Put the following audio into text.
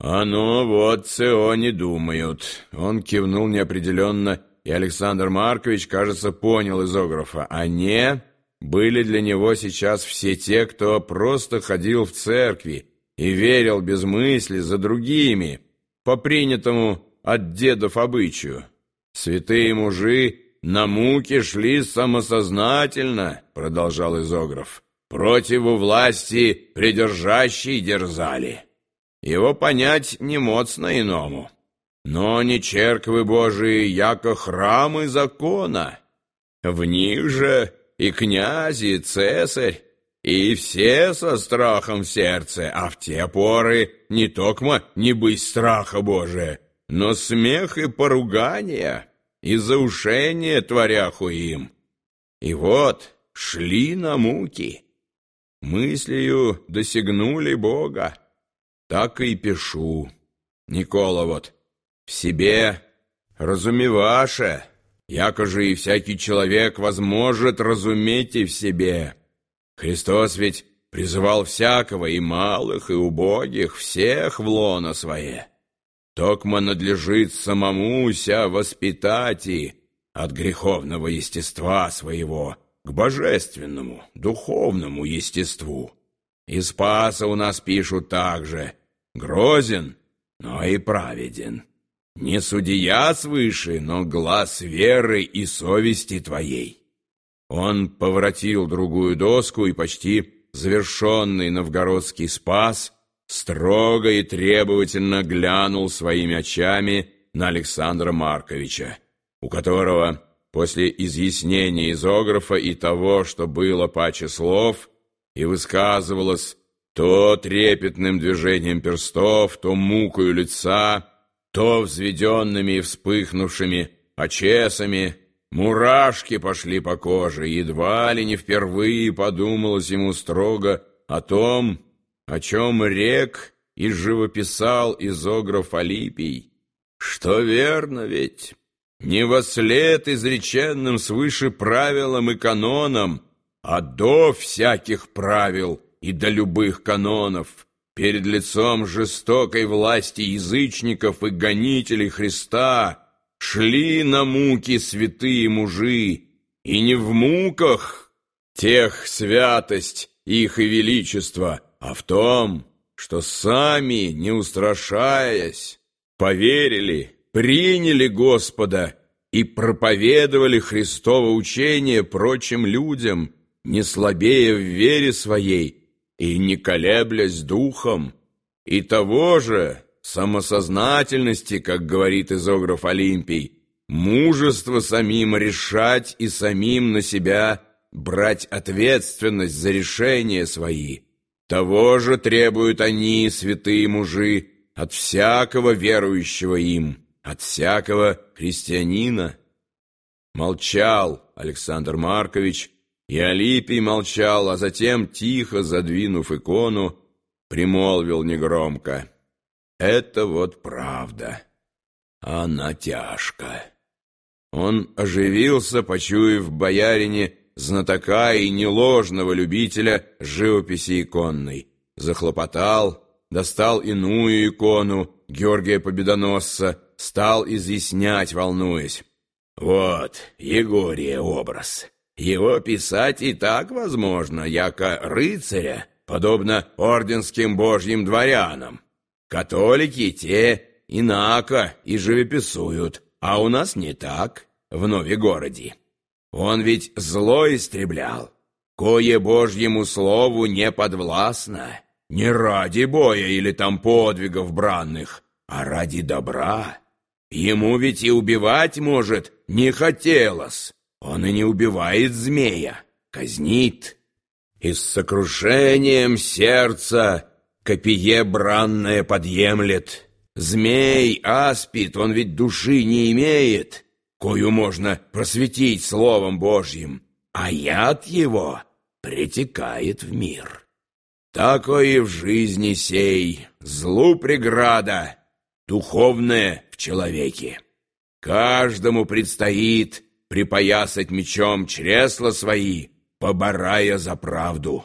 «А ну вот, Ционе думают». Он кивнул неопределенно, и Александр Маркович, кажется, понял изографа. Они были для него сейчас все те, кто просто ходил в церкви и верил без мысли за другими, по принятому от дедов обычаю. Святые мужи на муки шли самосознательно, продолжал изограф. Противу власти придержащие дерзали. Его понять не моцно иному. Но не черквы Божии, яко храмы закона. В них же и князь, и цесарь, и все со страхом в сердце, а в те поры не токмо не быть страха Божия, но смех и поругания, и заушение творяху им. И вот шли на муки, мыслью досягнули Бога. Так и пишу. Никола вот в себе разумеваше, якоже и всякий человек возможет разуметь и в себе. Христос ведь призывал всякого, и малых, и убогих, всех в лоно свое. Токмо надлежит самому ся воспитать и от греховного естества своего к божественному, духовному естеству. И Спаса у нас пишут также грозен, но и праведен. Не судья свыше, но глаз веры и совести твоей. Он поворотил другую доску и почти завершенный новгородский спас строго и требовательно глянул своими очами на Александра Марковича, у которого после изъяснения изографа и того, что было паче слов, и высказывалось то трепетным движением перстов, то мукою лица, то взведенными и вспыхнувшими очесами, мурашки пошли по коже, едва ли не впервые подумалось ему строго о том, о чем рек и живописал изограф Алипий, что верно ведь, не во след изреченным свыше правилам и канонам, а до всяких правил — и до любых канонов, перед лицом жестокой власти язычников и гонителей Христа шли на муки святые мужи, и не в муках тех святость их и величество, а в том, что сами, не устрашаясь, поверили, приняли Господа и проповедовали Христово учение прочим людям, не слабее в вере своей, и не колеблясь духом, и того же самосознательности, как говорит изограф Олимпий, мужество самим решать и самим на себя брать ответственность за решения свои. Того же требуют они, святые мужи, от всякого верующего им, от всякого христианина. Молчал Александр Маркович, и Алипий молчал, а затем, тихо задвинув икону, примолвил негромко. «Это вот правда. Она тяжка». Он оживился, почуяв боярине знатока и неложного любителя живописи иконной. Захлопотал, достал иную икону Георгия Победоносца, стал изъяснять, волнуясь. «Вот, Егория образ». Его писать и так возможно, яко рыцаря, подобно орденским божьим дворянам. Католики те инако и живописуют, а у нас не так, в Новегороде. Он ведь зло истреблял, кое божьему слову не подвластно, не ради боя или там подвигов бранных, а ради добра. Ему ведь и убивать, может, не хотелось, он и не убивает змея, казнит. И с сокрушением сердца копье бранное подъемлет. Змей, аспид, он ведь души не имеет, кою можно просветить словом Божьим, а яд его притекает в мир. Такое в жизни сей, злу преграда, духовное в человеке. Каждому предстоит припоясать мечом чресла свои, поборая за правду.